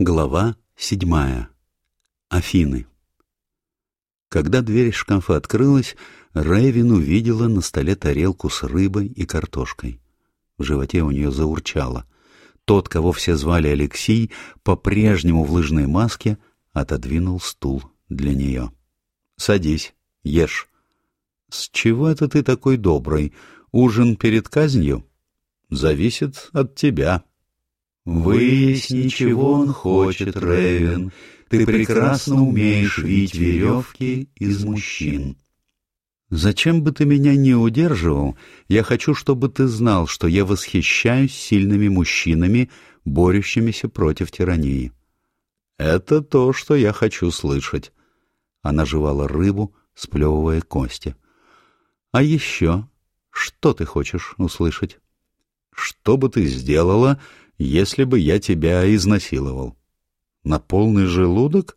Глава седьмая. Афины. Когда дверь шкафа открылась, Рэйвин увидела на столе тарелку с рыбой и картошкой. В животе у нее заурчало. Тот, кого все звали Алексей, по-прежнему в лыжной маске, отодвинул стул для нее. «Садись, ешь». «С чего это ты такой добрый? Ужин перед казнью?» «Зависит от тебя», Выясни, чего он хочет, Ревен. Ты прекрасно умеешь вить веревки из мужчин. Зачем бы ты меня не удерживал, я хочу, чтобы ты знал, что я восхищаюсь сильными мужчинами, борющимися против тирании. Это то, что я хочу слышать. Она жевала рыбу, сплевывая кости. А еще, что ты хочешь услышать? Что бы ты сделала, если бы я тебя изнасиловал. На полный желудок,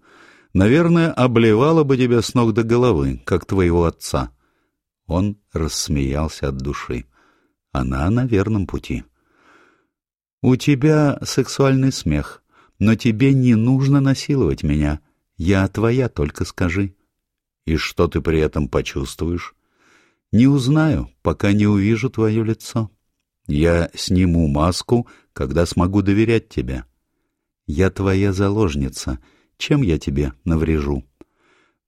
наверное, обливала бы тебя с ног до головы, как твоего отца. Он рассмеялся от души. Она на верном пути. У тебя сексуальный смех, но тебе не нужно насиловать меня. Я твоя, только скажи. И что ты при этом почувствуешь? Не узнаю, пока не увижу твое лицо. Я сниму маску, когда смогу доверять тебе. Я твоя заложница. Чем я тебе наврежу?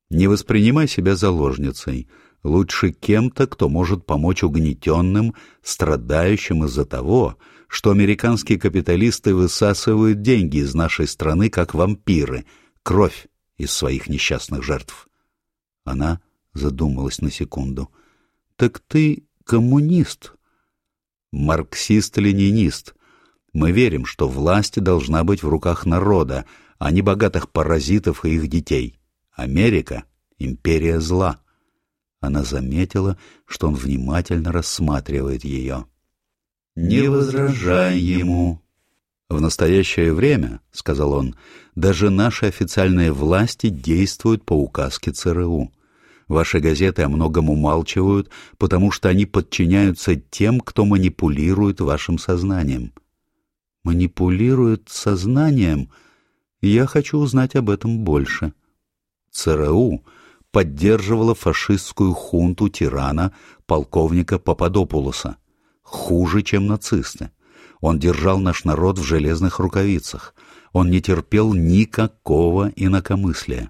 Не воспринимай себя заложницей. Лучше кем-то, кто может помочь угнетенным, страдающим из-за того, что американские капиталисты высасывают деньги из нашей страны, как вампиры, кровь из своих несчастных жертв. Она задумалась на секунду. — Так ты коммунист? Марксист-ленинист. Мы верим, что власть должна быть в руках народа, а не богатых паразитов и их детей. Америка — империя зла. Она заметила, что он внимательно рассматривает ее. «Не возражай ему». «В настоящее время, — сказал он, — даже наши официальные власти действуют по указке ЦРУ. Ваши газеты о многом умалчивают, потому что они подчиняются тем, кто манипулирует вашим сознанием. Манипулирует сознанием? Я хочу узнать об этом больше. ЦРУ поддерживала фашистскую хунту тирана полковника Пападопулоса. Хуже, чем нацисты. Он держал наш народ в железных рукавицах. Он не терпел никакого инакомыслия.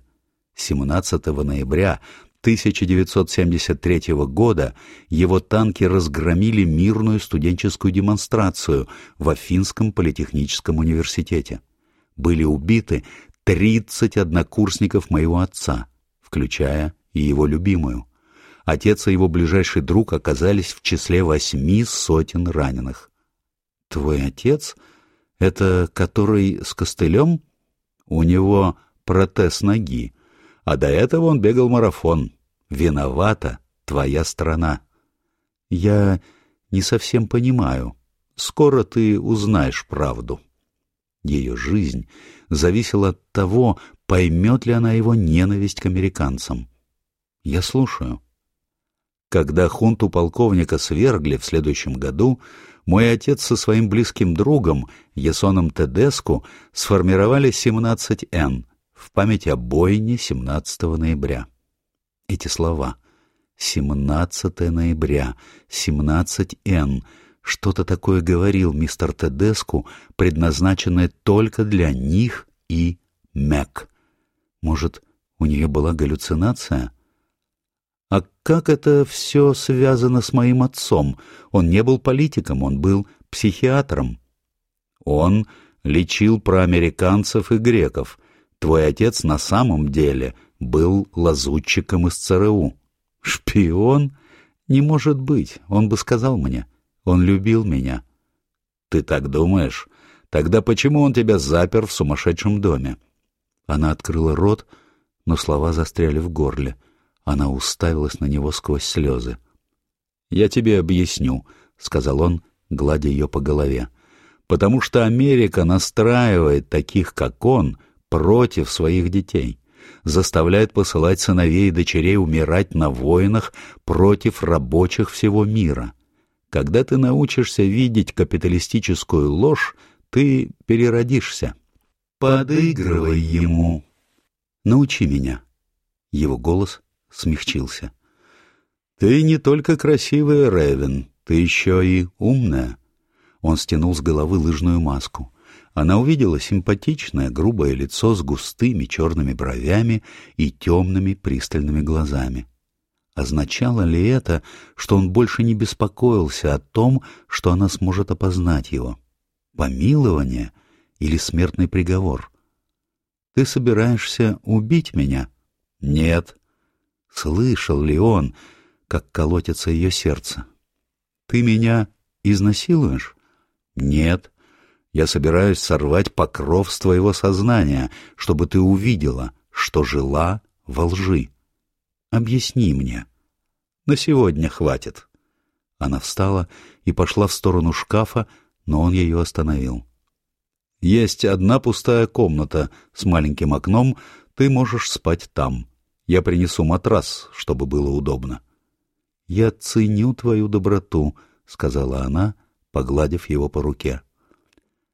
17 ноября 1973 года его танки разгромили мирную студенческую демонстрацию в Афинском политехническом университете. Были убиты 30 однокурсников моего отца, включая и его любимую. Отец и его ближайший друг оказались в числе восьми сотен раненых. «Твой отец? Это который с костылем? У него протез ноги а до этого он бегал марафон. Виновата твоя страна. Я не совсем понимаю. Скоро ты узнаешь правду. Ее жизнь зависела от того, поймет ли она его ненависть к американцам. Я слушаю. Когда хунту полковника свергли в следующем году, мой отец со своим близким другом, Ясоном Тедеску, сформировали 17Н — в память о бойне 17 ноября. Эти слова «17 ноября», «17Н» что-то такое говорил мистер Тедеску, предназначенное только для них и Мэг. Может, у нее была галлюцинация? А как это все связано с моим отцом? Он не был политиком, он был психиатром. Он лечил проамериканцев и греков, Твой отец на самом деле был лазутчиком из ЦРУ. Шпион? Не может быть, он бы сказал мне. Он любил меня. Ты так думаешь? Тогда почему он тебя запер в сумасшедшем доме? Она открыла рот, но слова застряли в горле. Она уставилась на него сквозь слезы. «Я тебе объясню», — сказал он, гладя ее по голове. «Потому что Америка настраивает таких, как он, — против своих детей, заставляет посылать сыновей и дочерей умирать на войнах против рабочих всего мира. Когда ты научишься видеть капиталистическую ложь, ты переродишься. подыгрывай ему. Научи меня. Его голос смягчился. Ты не только красивая, Ревен, ты еще и умная. Он стянул с головы лыжную маску. Она увидела симпатичное, грубое лицо с густыми черными бровями и темными пристальными глазами. Означало ли это, что он больше не беспокоился о том, что она сможет опознать его? Помилование или смертный приговор? «Ты собираешься убить меня?» «Нет». Слышал ли он, как колотится ее сердце? «Ты меня изнасилуешь?» «Нет». Я собираюсь сорвать покров с твоего сознания, чтобы ты увидела, что жила во лжи. Объясни мне. На сегодня хватит. Она встала и пошла в сторону шкафа, но он ее остановил. Есть одна пустая комната с маленьким окном, ты можешь спать там. Я принесу матрас, чтобы было удобно. Я ценю твою доброту, сказала она, погладив его по руке.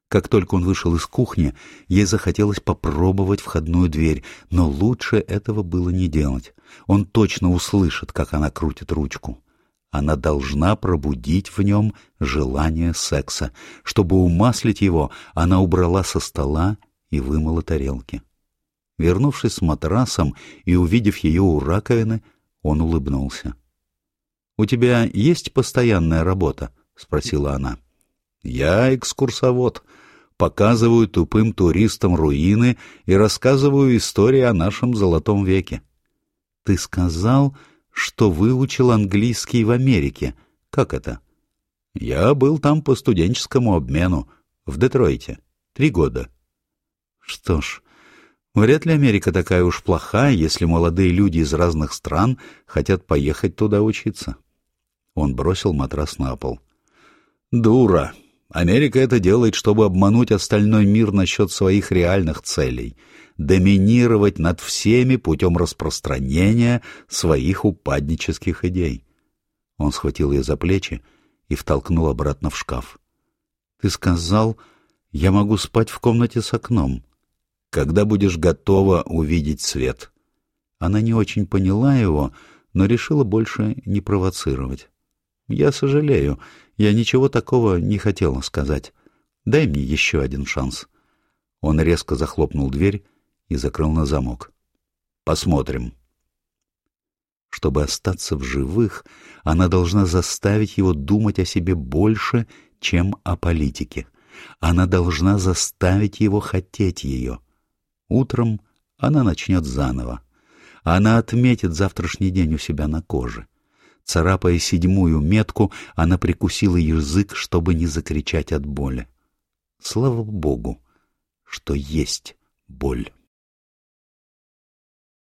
Как только он вышел из кухни, ей захотелось попробовать входную дверь, но лучше этого было не делать. Он точно услышит, как она крутит ручку. Она должна пробудить в нем желание секса. Чтобы умаслить его, она убрала со стола и вымыла тарелки. Вернувшись с матрасом и увидев ее у раковины, он улыбнулся. — У тебя есть постоянная работа? — спросила она. — Я экскурсовод, показываю тупым туристам руины и рассказываю истории о нашем золотом веке. Ты сказал, что выучил английский в Америке. Как это? Я был там по студенческому обмену, в Детройте. Три года. Что ж, вряд ли Америка такая уж плохая, если молодые люди из разных стран хотят поехать туда учиться. Он бросил матрас на пол. «Дура!» Америка это делает, чтобы обмануть остальной мир насчет своих реальных целей, доминировать над всеми путем распространения своих упаднических идей. Он схватил ее за плечи и втолкнул обратно в шкаф. — Ты сказал, я могу спать в комнате с окном. Когда будешь готова увидеть свет? Она не очень поняла его, но решила больше не провоцировать. Я сожалею, я ничего такого не хотела сказать. Дай мне еще один шанс. Он резко захлопнул дверь и закрыл на замок. Посмотрим. Чтобы остаться в живых, она должна заставить его думать о себе больше, чем о политике. Она должна заставить его хотеть ее. Утром она начнет заново. Она отметит завтрашний день у себя на коже. Царапая седьмую метку, она прикусила язык, чтобы не закричать от боли. Слава Богу, что есть боль.